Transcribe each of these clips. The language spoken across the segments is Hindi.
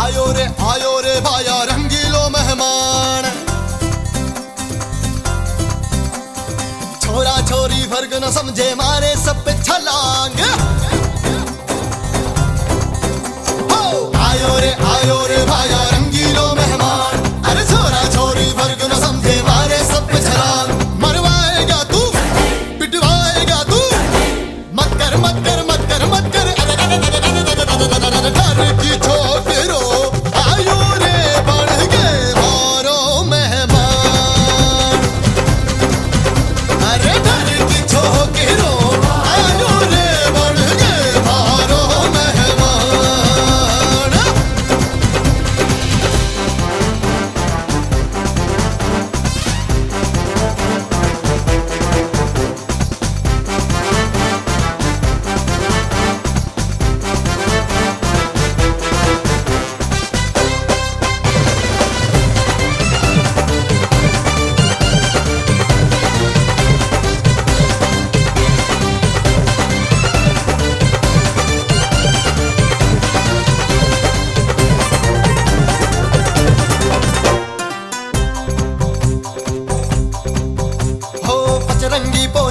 आयो रे आयो रे भाया रंगीलो मेहमान। छोरा छोरी फ़र्क न समझे मारे सब आयो रे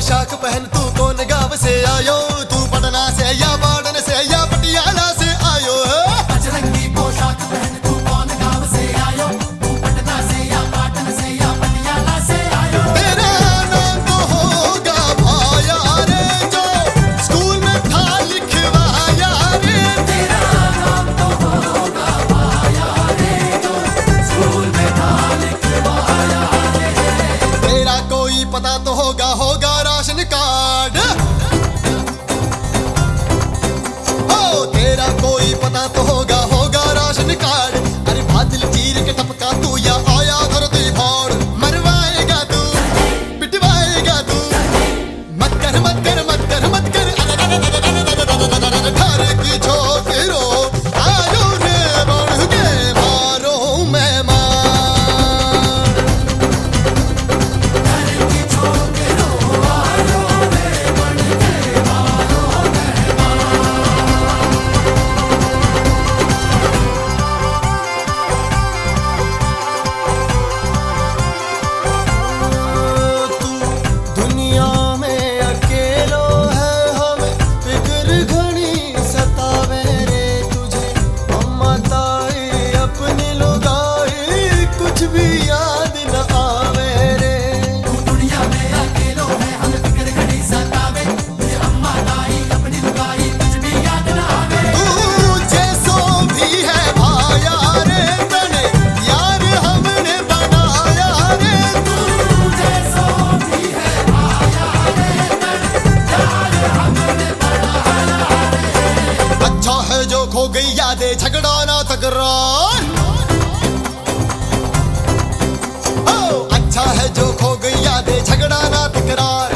पोशाक पहन तू कौन गाँव से आयो? तू पटना से या बाड़न से या पटियाला से आयो? अजरंगी पोशाक पहन तू कौन गाँव से आयो? तू पटना से या पाटन से या पटियाला से आयो? तेरा नाम तो होगा भाया रे जो स्कूल में था लिखवाया रे। तेरा नाम तो होगा पाया रे जो स्कूल में था लिखवाया रे। तेरा कोई पता तो होगा होगा गई झगड़ा ना तकरार अच्छा है जो खो गई यादें झगड़ा ना तकरार